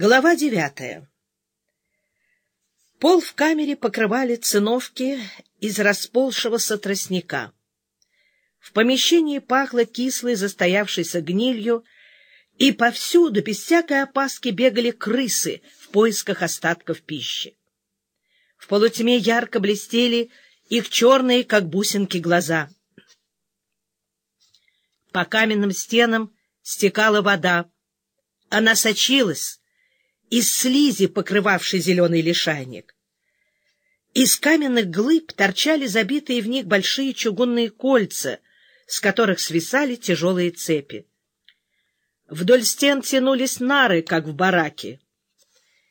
Глава девятая. Пол в камере покрывали циновки из расползшегося тростника. В помещении пахло кислой застоявшейся гнилью, и повсюду, без всякой опаски, бегали крысы в поисках остатков пищи. В полутьме ярко блестели их черные, как бусинки, глаза. По каменным стенам стекала вода. Она сочилась, из слизи, покрывавшей зеленый лишайник. Из каменных глыб торчали забитые в них большие чугунные кольца, с которых свисали тяжелые цепи. Вдоль стен тянулись нары, как в бараке.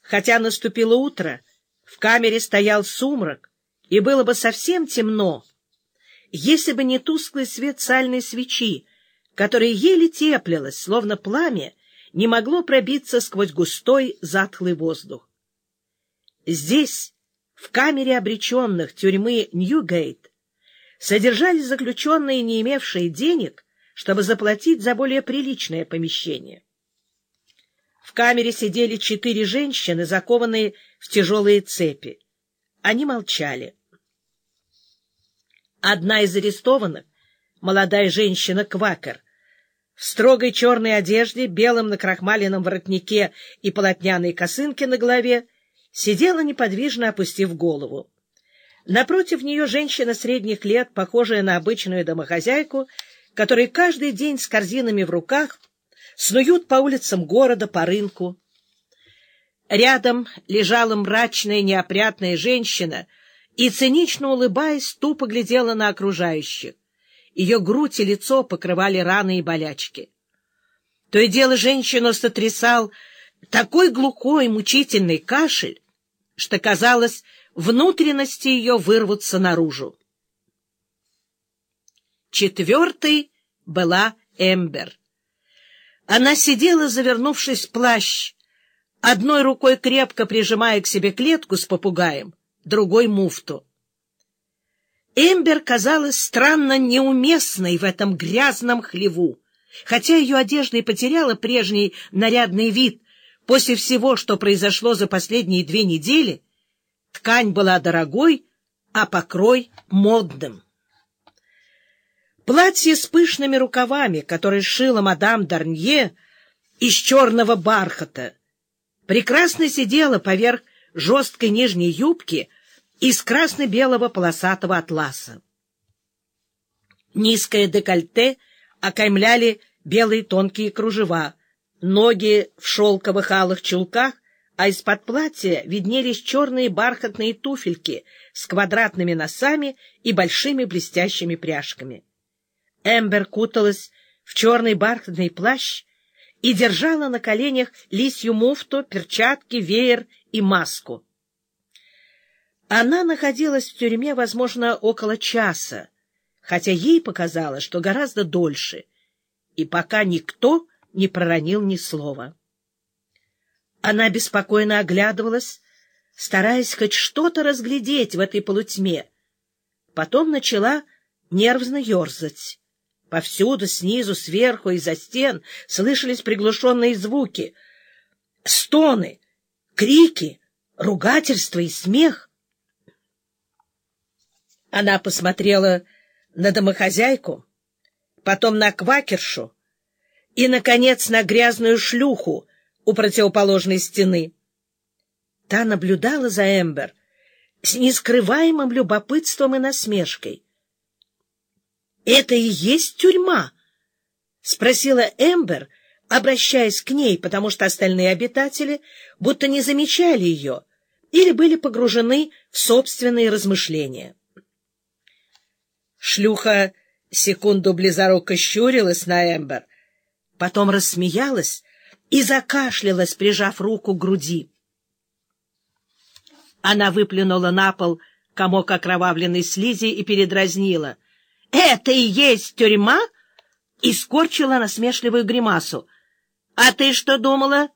Хотя наступило утро, в камере стоял сумрак, и было бы совсем темно, если бы не тусклый свет сальной свечи, которая еле теплилась, словно пламя, не могло пробиться сквозь густой затхлый воздух. Здесь, в камере обреченных тюрьмы Ньюгейт, содержались заключенные, не имевшие денег, чтобы заплатить за более приличное помещение. В камере сидели четыре женщины, закованные в тяжелые цепи. Они молчали. Одна из арестованных, молодая женщина-квакер, в строгой черной одежде, белом накрахмаленном воротнике и полотняной косынке на голове, сидела неподвижно, опустив голову. Напротив нее женщина средних лет, похожая на обычную домохозяйку, которая каждый день с корзинами в руках снуют по улицам города, по рынку. Рядом лежала мрачная неопрятная женщина и, цинично улыбаясь, тупо глядела на окружающих. Ее грудь и лицо покрывали раны и болячки. То и дело женщину сотрясал такой глухой мучительный кашель, что, казалось, внутренности ее вырвутся наружу. Четвертой была Эмбер. Она сидела, завернувшись в плащ, одной рукой крепко прижимая к себе клетку с попугаем, другой — муфту. Эмбер казалась странно неуместной в этом грязном хлеву, хотя ее одежда и потеряла прежний нарядный вид после всего, что произошло за последние две недели, ткань была дорогой, а покрой — модным. Платье с пышными рукавами, которое шила мадам Дарнье из черного бархата, прекрасно сидело поверх жесткой нижней юбки — из красно-белого полосатого атласа. Низкое декольте окаймляли белые тонкие кружева, ноги в шелковых алых чулках, а из-под платья виднелись черные бархатные туфельки с квадратными носами и большими блестящими пряжками. Эмбер куталась в черный бархатный плащ и держала на коленях лисью муфту, перчатки, веер и маску. Она находилась в тюрьме, возможно, около часа, хотя ей показалось, что гораздо дольше, и пока никто не проронил ни слова. Она беспокойно оглядывалась, стараясь хоть что-то разглядеть в этой полутьме. Потом начала нервно ерзать. Повсюду, снизу, сверху, из-за стен слышались приглушенные звуки. Стоны, крики, ругательства и смех. Она посмотрела на домохозяйку, потом на квакершу и, наконец, на грязную шлюху у противоположной стены. Та наблюдала за Эмбер с нескрываемым любопытством и насмешкой. — Это и есть тюрьма? — спросила Эмбер, обращаясь к ней, потому что остальные обитатели будто не замечали ее или были погружены в собственные размышления. Шлюха секунду близоруко щурилась на Эмбер, потом рассмеялась и закашлялась, прижав руку к груди. Она выплюнула на пол комок окровавленной слизи и передразнила. — Это и есть тюрьма? И скорчила насмешливую гримасу. — А ты что думала?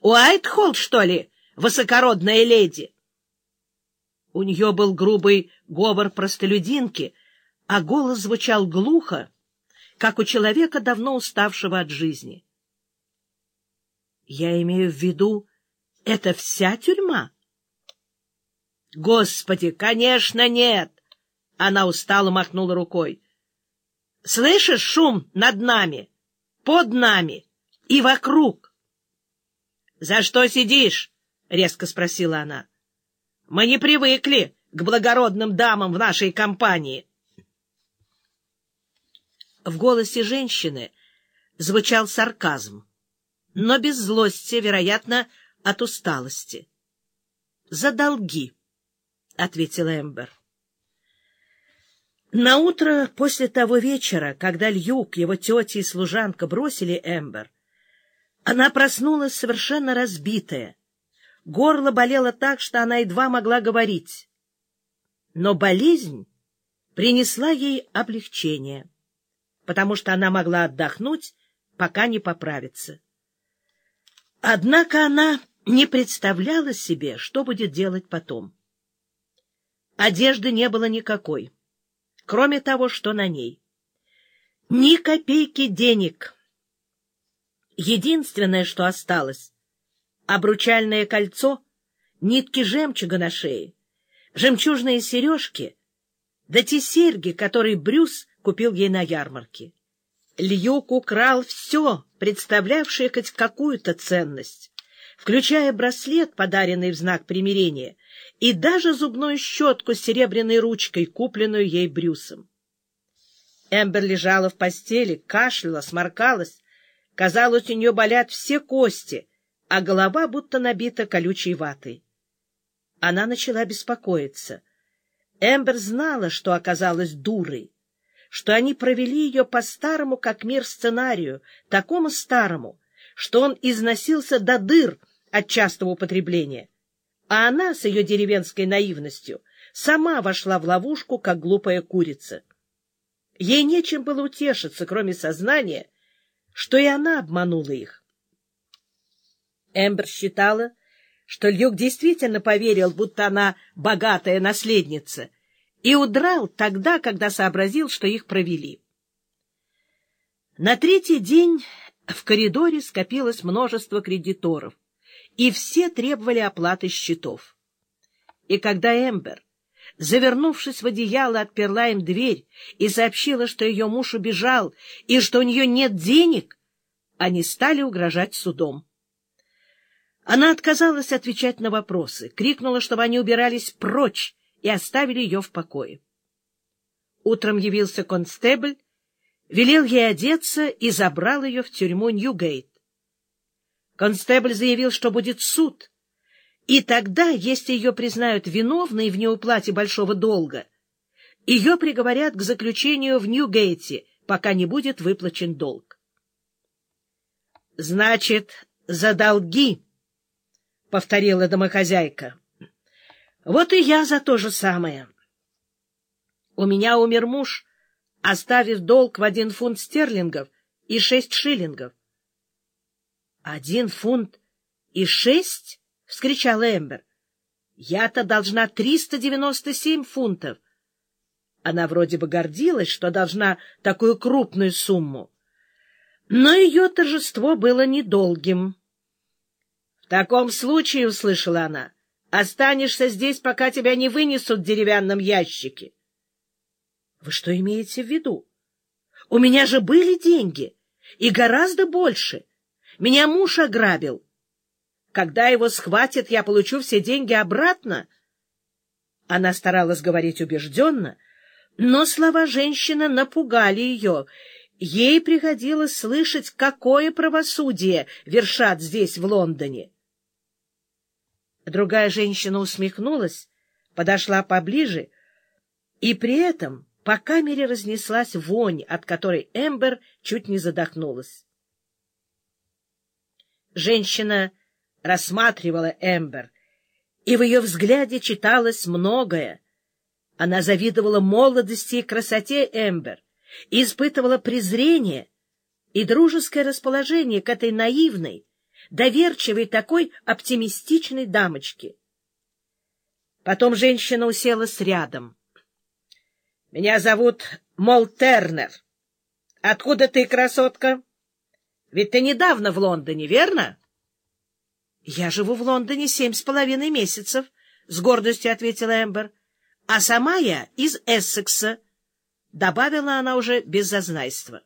Уайтхолл, что ли, высокородная леди? У нее был грубый говор простолюдинки — а голос звучал глухо, как у человека, давно уставшего от жизни. Я имею в виду, это вся тюрьма? Господи, конечно, нет! Она устало махнула рукой. Слышишь шум над нами, под нами и вокруг? За что сидишь? резко спросила она. Мы не привыкли к благородным дамам в нашей компании. В голосе женщины звучал сарказм, но без злости, вероятно, от усталости. — За долги, — ответила Эмбер. На утро после того вечера, когда Льюк, его тетя и служанка бросили Эмбер, она проснулась совершенно разбитая. Горло болело так, что она едва могла говорить. Но болезнь принесла ей облегчение, потому что она могла отдохнуть, пока не поправится. Однако она не представляла себе, что будет делать потом. Одежды не было никакой, кроме того, что на ней. Ни копейки денег. Единственное, что осталось — обручальное кольцо, нитки жемчуга на шее, жемчужные сережки, да те серьги, которые Брюс купил ей на ярмарке. Льюк украл все, представлявшее хоть какую-то ценность, включая браслет, подаренный в знак примирения, и даже зубную щетку с серебряной ручкой, купленную ей Брюсом. Эмбер лежала в постели, кашляла, сморкалась. Казалось, у нее болят все кости, а голова будто набита колючей ватой. Она начала беспокоиться. Эмбер знала, что оказалась дурой что они провели ее по старому, как мир, сценарию, такому старому, что он износился до дыр от частого употребления. А она с ее деревенской наивностью сама вошла в ловушку, как глупая курица. Ей нечем было утешиться, кроме сознания, что и она обманула их. Эмбер считала, что Люк действительно поверил, будто она богатая наследница — и удрал тогда, когда сообразил, что их провели. На третий день в коридоре скопилось множество кредиторов, и все требовали оплаты счетов. И когда Эмбер, завернувшись в одеяло, отперла им дверь и сообщила, что ее муж убежал и что у нее нет денег, они стали угрожать судом. Она отказалась отвечать на вопросы, крикнула, чтобы они убирались прочь, и оставили ее в покое. Утром явился констебль, велел ей одеться и забрал ее в тюрьму Ньюгейт. Констебль заявил, что будет суд, и тогда, если ее признают виновной в неуплате большого долга, ее приговорят к заключению в Ньюгейте, пока не будет выплачен долг. — Значит, за долги, — повторила домохозяйка. Вот и я за то же самое. У меня умер муж, оставив долг в один фунт стерлингов и шесть шиллингов. — Один фунт и шесть? — вскричала Эмбер. — Я-то должна триста девяносто семь фунтов. Она вроде бы гордилась, что должна такую крупную сумму. Но ее торжество было недолгим. — В таком случае, — услышала она, — Останешься здесь, пока тебя не вынесут в деревянном ящике. — Вы что имеете в виду? У меня же были деньги, и гораздо больше. Меня муж ограбил. Когда его схватят, я получу все деньги обратно. Она старалась говорить убежденно, но слова женщины напугали ее. Ей приходилось слышать, какое правосудие вершат здесь, в Лондоне. Другая женщина усмехнулась, подошла поближе, и при этом по камере разнеслась вонь, от которой Эмбер чуть не задохнулась. Женщина рассматривала Эмбер, и в ее взгляде читалось многое. Она завидовала молодости и красоте Эмбер, испытывала презрение и дружеское расположение к этой наивной, доверчивой такой оптимистичной дамочки. Потом женщина уселась рядом. — Меня зовут Мол Тернер. Откуда ты, красотка? Ведь ты недавно в Лондоне, верно? — Я живу в Лондоне семь с половиной месяцев, — с гордостью ответила Эмбер. — А сама я из Эссекса, — добавила она уже без зазнайства.